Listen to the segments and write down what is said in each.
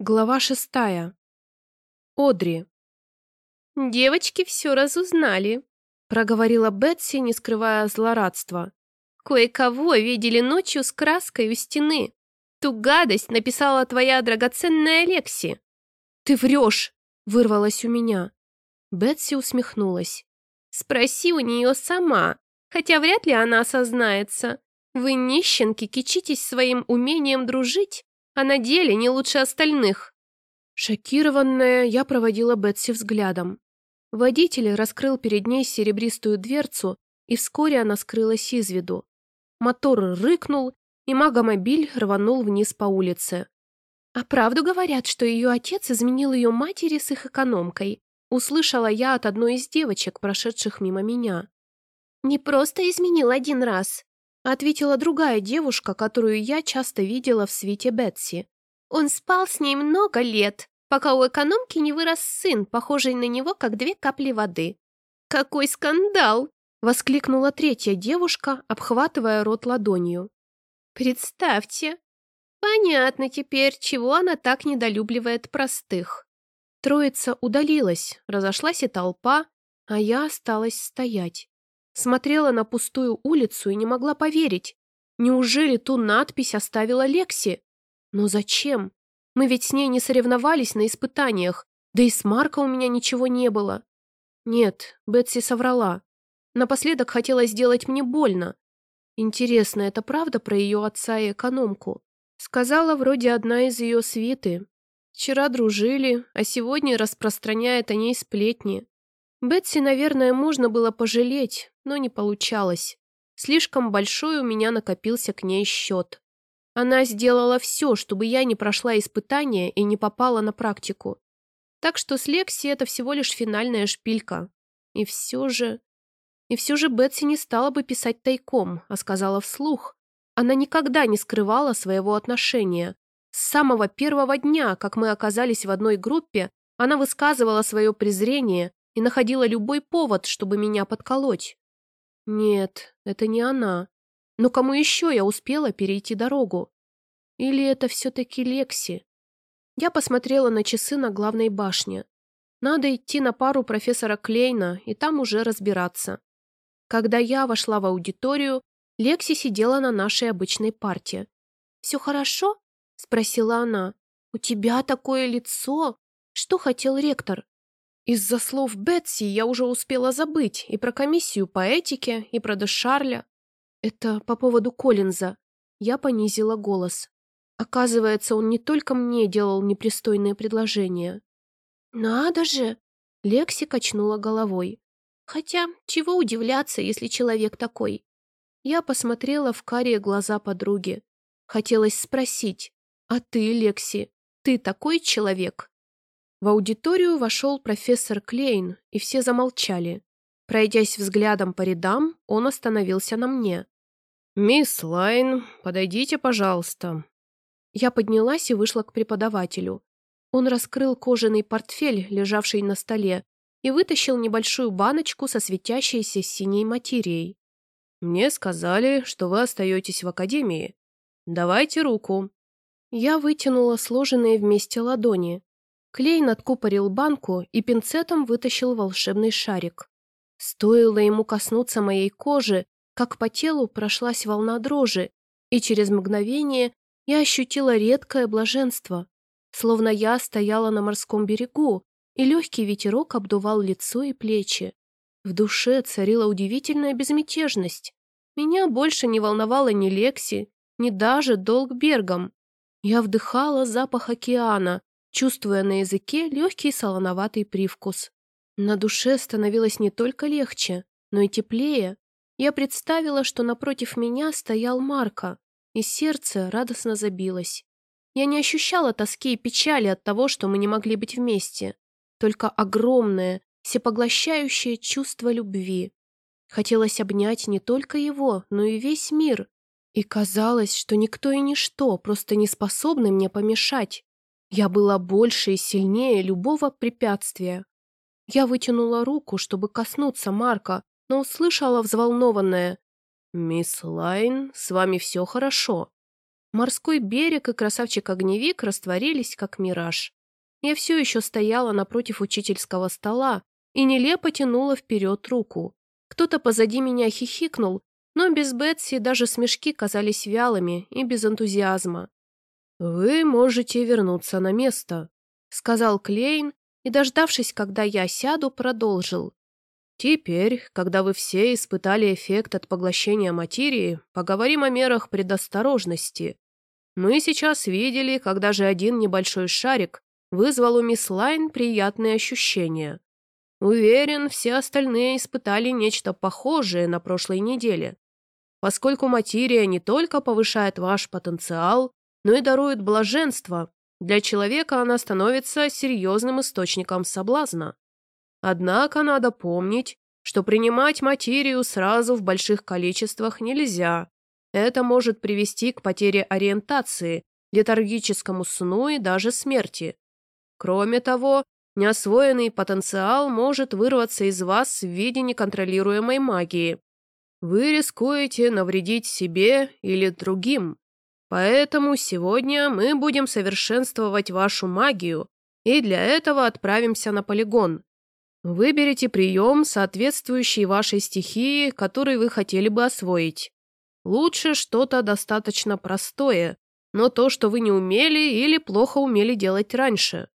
Глава шестая. Одри. «Девочки все разузнали», — проговорила Бетси, не скрывая злорадства. «Кое-кого видели ночью с краской у стены. Ту гадость написала твоя драгоценная Лекси». «Ты врешь!» — вырвалась у меня. Бетси усмехнулась. «Спроси у нее сама, хотя вряд ли она осознается. Вы, нищенки, кичитесь своим умением дружить, а на деле не лучше остальных». Шокированная, я проводила Бетси взглядом. Водитель раскрыл перед ней серебристую дверцу, и вскоре она скрылась из виду. Мотор рыкнул, и магомобиль рванул вниз по улице. «А правду говорят, что ее отец изменил ее матери с их экономкой», услышала я от одной из девочек, прошедших мимо меня. «Не просто изменил один раз, ответила другая девушка, которую я часто видела в свете Бетси. Он спал с ней много лет, пока у экономки не вырос сын, похожий на него, как две капли воды. «Какой скандал!» — воскликнула третья девушка, обхватывая рот ладонью. «Представьте! Понятно теперь, чего она так недолюбливает простых». Троица удалилась, разошлась и толпа, а я осталась стоять. Смотрела на пустую улицу и не могла поверить. Неужели ту надпись оставила Лекси? Но зачем? Мы ведь с ней не соревновались на испытаниях, да и с Марко у меня ничего не было. Нет, Бетси соврала. Напоследок хотела сделать мне больно. Интересно, это правда про ее отца и экономку? Сказала вроде одна из ее свиты. Вчера дружили, а сегодня распространяет о ней сплетни. Бетси, наверное, можно было пожалеть, но не получалось. Слишком большой у меня накопился к ней счет. Она сделала все, чтобы я не прошла испытания и не попала на практику. Так что с Лекси это всего лишь финальная шпилька. И все же... И все же Бетси не стала бы писать тайком, а сказала вслух. Она никогда не скрывала своего отношения. С самого первого дня, как мы оказались в одной группе, она высказывала свое презрение и находила любой повод, чтобы меня подколоть. Нет, это не она. Но кому еще я успела перейти дорогу? Или это все-таки Лекси? Я посмотрела на часы на главной башне. Надо идти на пару профессора Клейна и там уже разбираться. Когда я вошла в аудиторию, Лекси сидела на нашей обычной парте. «Все хорошо?» — спросила она. «У тебя такое лицо! Что хотел ректор?» Из-за слов Бетси я уже успела забыть и про комиссию по этике, и про Дешарля. Это по поводу Коллинза. Я понизила голос. Оказывается, он не только мне делал непристойные предложения. «Надо же!» — Лекси качнула головой. «Хотя, чего удивляться, если человек такой?» Я посмотрела в карие глаза подруги. Хотелось спросить, «А ты, Лекси, ты такой человек?» В аудиторию вошел профессор Клейн, и все замолчали. Пройдясь взглядом по рядам, он остановился на мне. «Мисс Лайн, подойдите, пожалуйста». Я поднялась и вышла к преподавателю. Он раскрыл кожаный портфель, лежавший на столе, и вытащил небольшую баночку со светящейся синей материей. «Мне сказали, что вы остаетесь в академии. Давайте руку». Я вытянула сложенные вместе ладони. Клейн откупорил банку и пинцетом вытащил волшебный шарик. Стоило ему коснуться моей кожи, как по телу прошлась волна дрожи, и через мгновение я ощутила редкое блаженство, словно я стояла на морском берегу, и легкий ветерок обдувал лицо и плечи. В душе царила удивительная безмятежность. Меня больше не волновала ни Лекси, ни даже долг Бергом. Я вдыхала запах океана, чувствуя на языке легкий солоноватый привкус. На душе становилось не только легче, но и теплее. Я представила, что напротив меня стоял Марко, и сердце радостно забилось. Я не ощущала тоски и печали от того, что мы не могли быть вместе, только огромное, всепоглощающее чувство любви. Хотелось обнять не только его, но и весь мир. И казалось, что никто и ничто просто не способны мне помешать. Я была больше и сильнее любого препятствия. Я вытянула руку, чтобы коснуться Марка, но услышала взволнованное «Мисс Лайн, с вами все хорошо?» Морской берег и красавчик-огневик растворились, как мираж. Я все еще стояла напротив учительского стола и нелепо тянула вперед руку. Кто-то позади меня хихикнул, но без Бетси даже смешки казались вялыми и без энтузиазма. «Вы можете вернуться на место», — сказал Клейн, и, дождавшись, когда я сяду, продолжил. «Теперь, когда вы все испытали эффект от поглощения материи, поговорим о мерах предосторожности. Мы сейчас видели, когда же один небольшой шарик вызвал у мисс Лайн приятные ощущения. Уверен, все остальные испытали нечто похожее на прошлой неделе. Поскольку материя не только повышает ваш потенциал, но и дарует блаженство, для человека она становится серьезным источником соблазна. Однако надо помнить, что принимать материю сразу в больших количествах нельзя. Это может привести к потере ориентации, летаргическому сну и даже смерти. Кроме того, неосвоенный потенциал может вырваться из вас в виде неконтролируемой магии. Вы рискуете навредить себе или другим. Поэтому сегодня мы будем совершенствовать вашу магию, и для этого отправимся на полигон. Выберите прием, соответствующий вашей стихии, который вы хотели бы освоить. Лучше что-то достаточно простое, но то, что вы не умели или плохо умели делать раньше.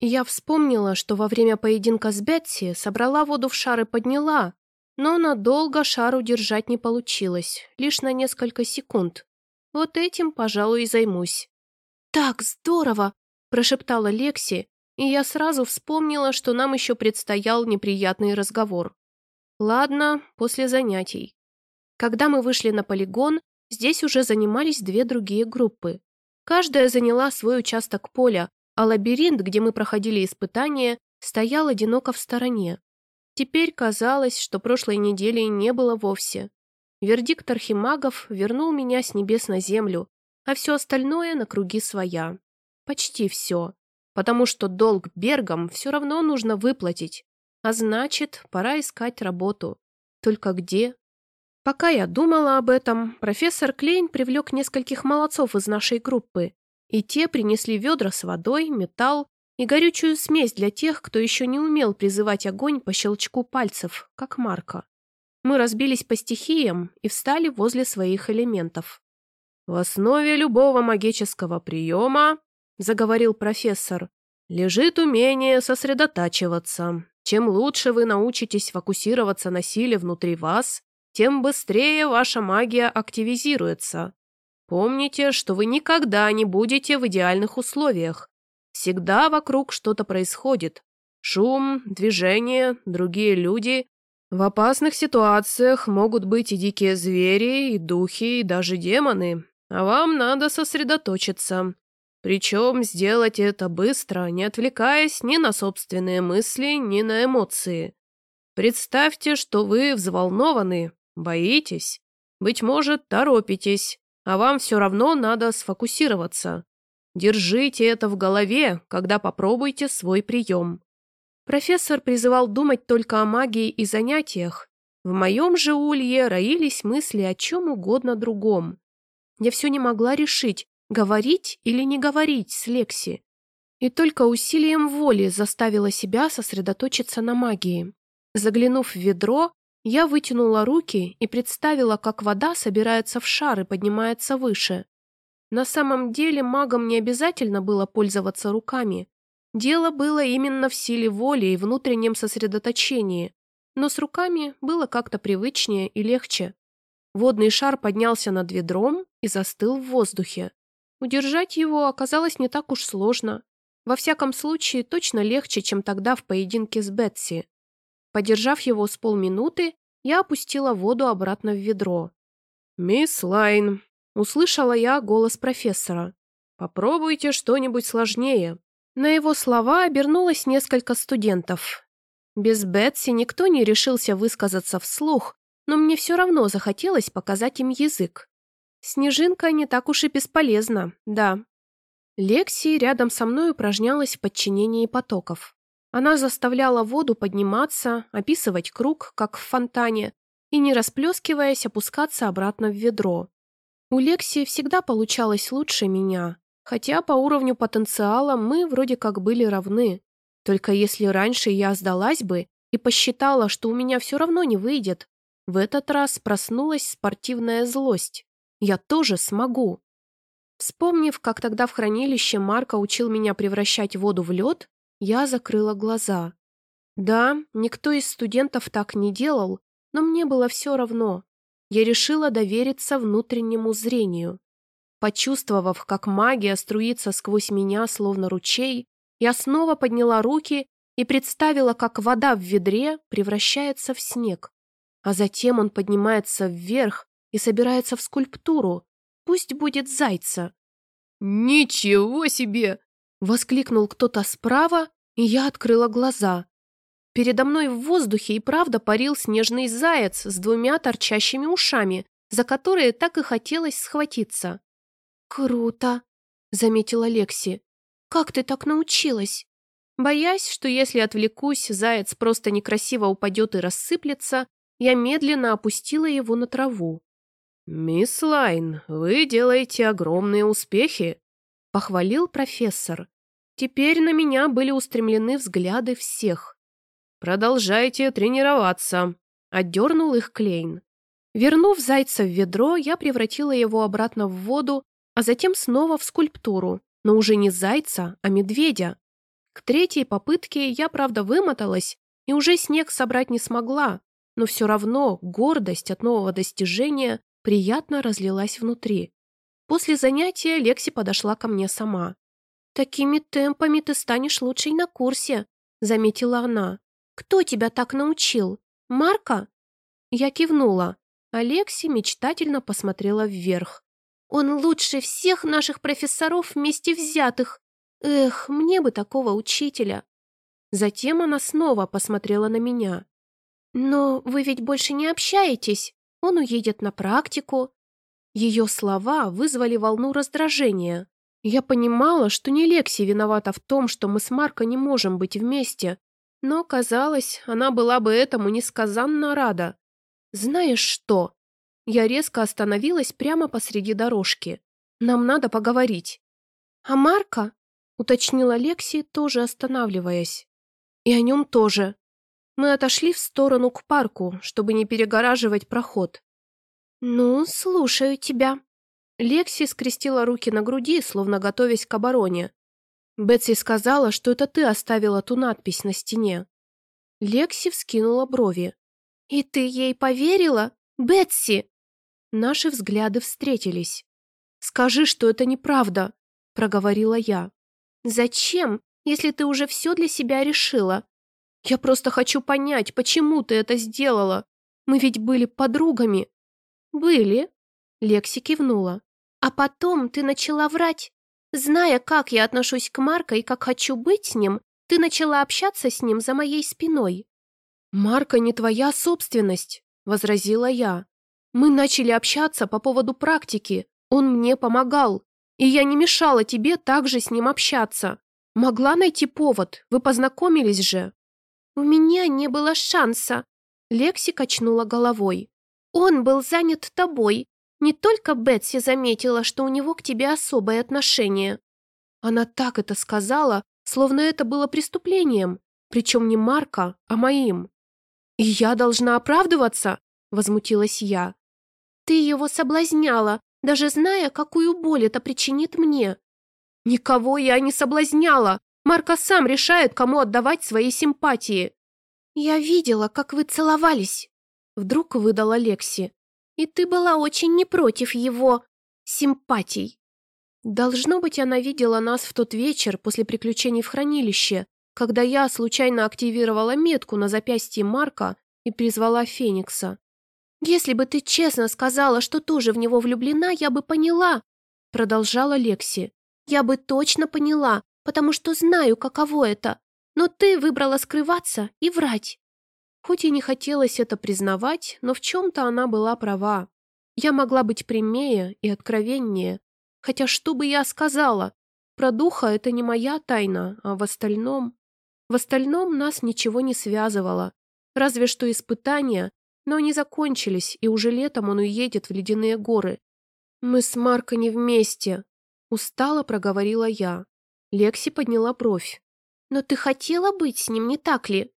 Я вспомнила, что во время поединка с Бетси собрала воду в шар и подняла, но надолго шар удержать не получилось, лишь на несколько секунд. Вот этим, пожалуй, и займусь. «Так здорово!» – прошептала Лекси, и я сразу вспомнила, что нам еще предстоял неприятный разговор. Ладно, после занятий. Когда мы вышли на полигон, здесь уже занимались две другие группы. Каждая заняла свой участок поля, а лабиринт, где мы проходили испытания, стоял одиноко в стороне. Теперь казалось, что прошлой недели не было вовсе. Вердикт архимагов вернул меня с небес на землю, а все остальное на круги своя. Почти все. Потому что долг Бергам все равно нужно выплатить. А значит, пора искать работу. Только где? Пока я думала об этом, профессор Клейн привлек нескольких молодцов из нашей группы, и те принесли ведра с водой, металл и горючую смесь для тех, кто еще не умел призывать огонь по щелчку пальцев, как Марка. Мы разбились по стихиям и встали возле своих элементов. «В основе любого магического приема, — заговорил профессор, — лежит умение сосредотачиваться. Чем лучше вы научитесь фокусироваться на силе внутри вас, тем быстрее ваша магия активизируется. Помните, что вы никогда не будете в идеальных условиях. Всегда вокруг что-то происходит. Шум, движение, другие люди, в опасных ситуациях могут быть и дикие звери, и духи, и даже демоны, а вам надо сосредоточиться. Причем сделать это быстро, не отвлекаясь ни на собственные мысли, ни на эмоции. Представьте, что вы взволнованы, боитесь, быть может, торопитесь, а вам все равно надо сфокусироваться. Держите это в голове, когда попробуйте свой прием. Профессор призывал думать только о магии и занятиях. В моем же улье роились мысли о чем угодно другом. Я все не могла решить, говорить или не говорить с Лекси. И только усилием воли заставила себя сосредоточиться на магии. Заглянув в ведро, я вытянула руки и представила, как вода собирается в шар и поднимается выше. На самом деле магам не обязательно было пользоваться руками. Дело было именно в силе воли и внутреннем сосредоточении, но с руками было как-то привычнее и легче. Водный шар поднялся над ведром и застыл в воздухе. Удержать его оказалось не так уж сложно. Во всяком случае, точно легче, чем тогда в поединке с Бетси. Подержав его с полминуты, я опустила воду обратно в ведро. «Мисс Лайн», — услышала я голос профессора, — «попробуйте что-нибудь сложнее. На его слова обернулось несколько студентов. Без Бетси никто не решился высказаться вслух, но мне все равно захотелось показать им язык. Снежинка не так уж и бесполезна, да. Лекси рядом со мной упражнялась в подчинении потоков. Она заставляла воду подниматься, описывать круг, как в фонтане, и, не расплескиваясь, опускаться обратно в ведро. У Лекси всегда получалось лучше меня, хотя по уровню потенциала мы вроде как были равны. Только если раньше я сдалась бы и посчитала, что у меня все равно не выйдет, в этот раз проснулась спортивная злость. Я тоже смогу. Вспомнив, как тогда в хранилище Марка учил меня превращать воду в лед, я закрыла глаза. Да, никто из студентов так не делал, но мне было все равно. Я решила довериться внутреннему зрению. Почувствовав, как магия струится сквозь меня, словно ручей, я снова подняла руки и представила, как вода в ведре превращается в снег. А затем он поднимается вверх и собирается в скульптуру. Пусть будет зайца. «Ничего себе!» — воскликнул кто-то справа, и я открыла глаза. Передо мной в воздухе и правда парил снежный заяц с двумя торчащими ушами, за которые так и хотелось схватиться. «Круто!» — заметила Лекси. «Как ты так научилась?» Боясь, что если отвлекусь, заяц просто некрасиво упадет и рассыплется, я медленно опустила его на траву. «Мисс Лайн, вы делаете огромные успехи», — похвалил профессор. Теперь на меня были устремлены взгляды всех. «Продолжайте тренироваться», — одернул их Клейн. Вернув зайца в ведро, я превратила его обратно в воду, а затем снова в скульптуру, но уже не зайца, а медведя. К третьей попытке я, правда, вымоталась и уже снег собрать не смогла, но все равно гордость от нового достижения приятно разлилась внутри. После занятия Лекси подошла ко мне сама. «Такими темпами ты станешь лучшей на курсе», — заметила она. «Кто тебя так научил? Марка?» Я кивнула. Алекси мечтательно посмотрела вверх. «Он лучше всех наших профессоров вместе взятых. Эх, мне бы такого учителя». Затем она снова посмотрела на меня. «Но вы ведь больше не общаетесь. Он уедет на практику». Ее слова вызвали волну раздражения. Я понимала, что не Лекси виновата в том, что мы с Марко не можем быть вместе, но, казалось, она была бы этому несказанно рада. «Знаешь что?» Я резко остановилась прямо посреди дорожки. «Нам надо поговорить». «А Марко?» — уточнила Лекси, тоже останавливаясь. «И о нем тоже», мы отошли в сторону к парку, чтобы не перегораживать проход. «Ну, слушаю тебя». Лекси скрестила руки на груди, словно готовясь к обороне. Бетси сказала, что это ты оставила ту надпись на стене. Лекси вскинула брови. «И ты ей поверила? Бетси!» Наши взгляды встретились. «Скажи, что это неправда», — проговорила я. «Зачем, если ты уже все для себя решила? Я просто хочу понять, почему ты это сделала. Мы ведь были подругами». «Были», — Лекси кивнула. «А потом ты начала врать. Зная, как я отношусь к Марко и как хочу быть с ним, ты начала общаться с ним за моей спиной». «Марко не твоя собственность», — возразила я. «Мы начали общаться по поводу практики. Он мне помогал, и я не мешала тебе также с ним общаться. Могла найти повод, вы познакомились же». «У меня не было шанса», — Лекси качнула головой. «Он был занят тобой. Не только Бетси заметила, что у него к тебе особое отношение». Она так это сказала, словно это было преступлением, причем не Марка, а моим. «И я должна оправдываться?» — возмутилась я. «Ты его соблазняла, даже зная, какую боль это причинит мне». «Никого я не соблазняла!» Марко сам решает, кому отдавать свои симпатии. «Я видела, как вы целовались», — вдруг выдала Лекси. «И ты была очень не против его симпатий». Должно быть, она видела нас в тот вечер после приключений в хранилище, когда я случайно активировала метку на запястье Марка и призвала Феникса. «Если бы ты честно сказала, что тоже в него влюблена, я бы поняла», — продолжала Лекси. «Я бы точно поняла, потому что знаю, каково это. Но ты выбрала скрываться и врать». Хоть и не хотелось это признавать, но в чем-то она была права. Я могла быть прямее и откровеннее. Хотя что бы я сказала? Про духа это не моя тайна, а в остальном... В остальном нас ничего не связывало. Разве что испытания, но они закончились, и уже летом он уедет в ледяные горы. Мы с Марко не вместе. Устало проговорила я. Лекси подняла бровь. Но ты хотела быть с ним, не так ли?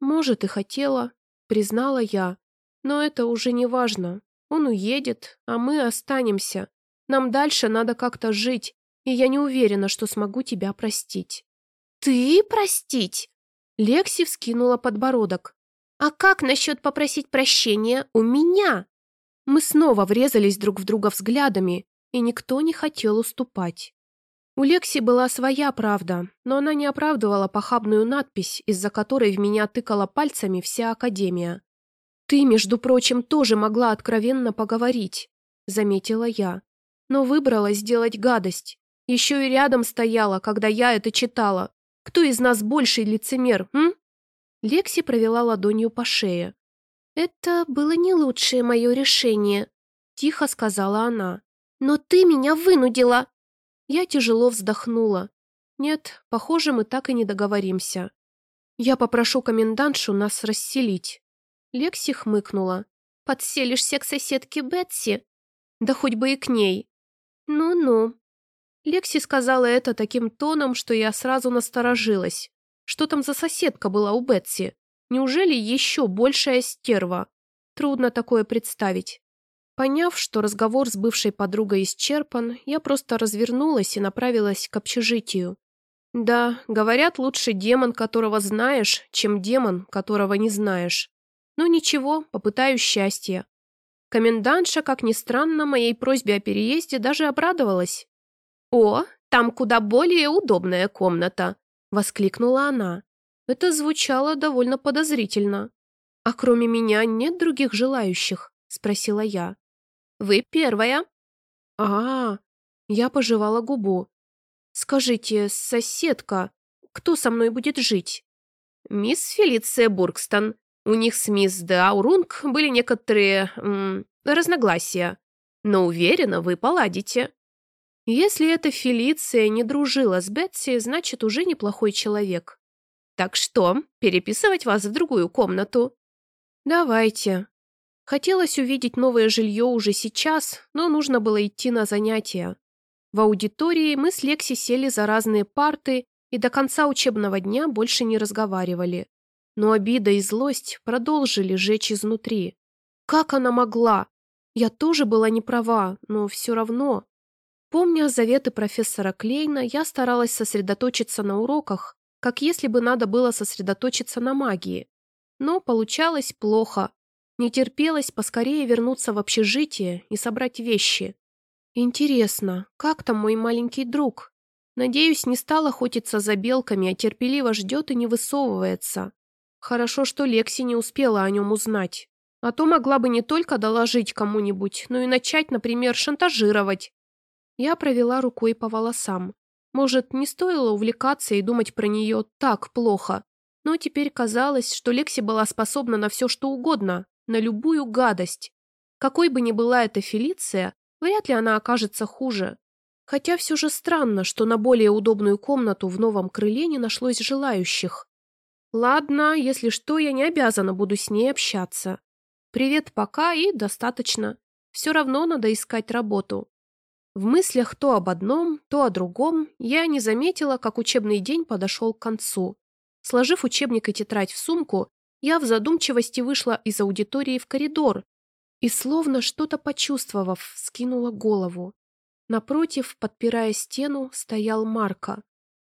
Может, и хотела, признала я. Но это уже не важно. Он уедет, а мы останемся. Нам дальше надо как-то жить, и я не уверена, что смогу тебя простить». «Ты простить?» Лекси вскинула подбородок. «А как насчет попросить прощения у меня?» Мы снова врезались друг в друга взглядами, и никто не хотел уступать. У Лекси была своя правда, но она не оправдывала похабную надпись, из-за которой в меня тыкала пальцами вся Академия. «Ты, между прочим, тоже могла откровенно поговорить», — заметила я, но выбрала сделать гадость. Еще и рядом стояла, когда я это читала. Кто из нас больший лицемер, м? Лекси провела ладонью по шее. «Это было не лучшее мое решение», — тихо сказала она. «Но ты меня вынудила!» Я тяжело вздохнула. «Нет, похоже, мы так и не договоримся. Я попрошу комендантшу нас расселить». Лекси хмыкнула. «Подселишься к соседке Бетси?» «Да хоть бы и к ней». «Ну-ну», Лекси сказала это таким тоном, что я сразу насторожилась. Что там за соседка была у Бетси? Неужели еще большая стерва? Трудно такое представить. Поняв, что разговор с бывшей подругой исчерпан, я просто развернулась и направилась к общежитию. Да, говорят, лучше демон, которого знаешь, чем демон, которого не знаешь. Но ничего, попытаю счастья. Комендантша, как ни странно, моей просьбе о переезде даже обрадовалась. «О, там куда более удобная комната!» — воскликнула она. Это звучало довольно подозрительно. «А кроме меня нет других желающих?» — спросила я. «Вы первая». А, -а, а Я пожевала губу. «Скажите, соседка, кто со мной будет жить?» «Мисс Фелиция Бургстон. У них с мисс Даурунг были некоторые... Разногласия. Но уверена, вы поладите». Если эта Фелиция не дружила с Бетси, значит, уже неплохой человек. Так что, переписывать вас в другую комнату? Давайте. Хотелось увидеть новое жилье уже сейчас, но нужно было идти на занятия. В аудитории мы с Лекси сели за разные парты и до конца учебного дня больше не разговаривали. Но обида и злость продолжили жечь изнутри. Как она могла? Я тоже была не права, но все равно. Помня заветы профессора Клейна, я старалась сосредоточиться на уроках, как если бы надо было сосредоточиться на магии. Но получалось плохо. Не терпелось поскорее вернуться в общежитие и собрать вещи. Интересно, как там мой маленький друг? Надеюсь, не стал охотиться за белками, а терпеливо ждет и не высовывается. Хорошо, что Лекси не успела о нем узнать. А то могла бы не только доложить кому-нибудь, но и начать, например, шантажировать. Я провела рукой по волосам. Может, не стоило увлекаться и думать про нее так плохо. Но теперь казалось, что Лекси была способна на все, что угодно, на любую гадость. Какой бы ни была эта Фелиция, вряд ли она окажется хуже. Хотя все же странно, что на более удобную комнату в новом крыле не нашлось желающих. Ладно, если что, я не обязана буду с ней общаться. Привет пока и достаточно. Все равно надо искать работу. В мыслях то об одном, то о другом я не заметила, как учебный день подошел к концу. Сложив учебник и тетрадь в сумку, я в задумчивости вышла из аудитории в коридор и, словно что-то почувствовав, скинула голову. Напротив, подпирая стену, стоял Марко.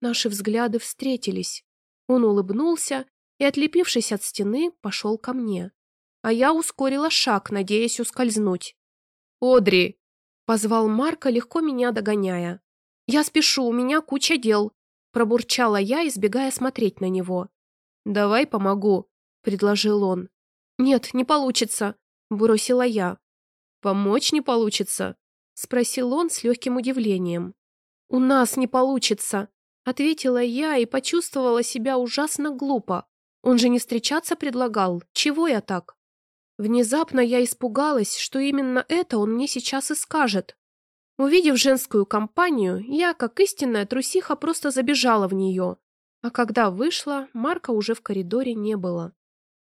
Наши взгляды встретились. Он улыбнулся и, отлепившись от стены, пошел ко мне. А я ускорила шаг, надеясь ускользнуть. «Одри, Позвал Марка, легко меня догоняя. «Я спешу, у меня куча дел», – пробурчала я, избегая смотреть на него. «Давай помогу», – предложил он. «Нет, не получится», – бросила я. «Помочь не получится?» – спросил он с легким удивлением. «У нас не получится», – ответила я и почувствовала себя ужасно глупо. Он же не встречаться предлагал. Чего я так? Внезапно я испугалась, что именно это он мне сейчас и скажет. Увидев женскую компанию, я, как истинная трусиха, просто забежала в нее. А когда вышла, Марка уже в коридоре не было.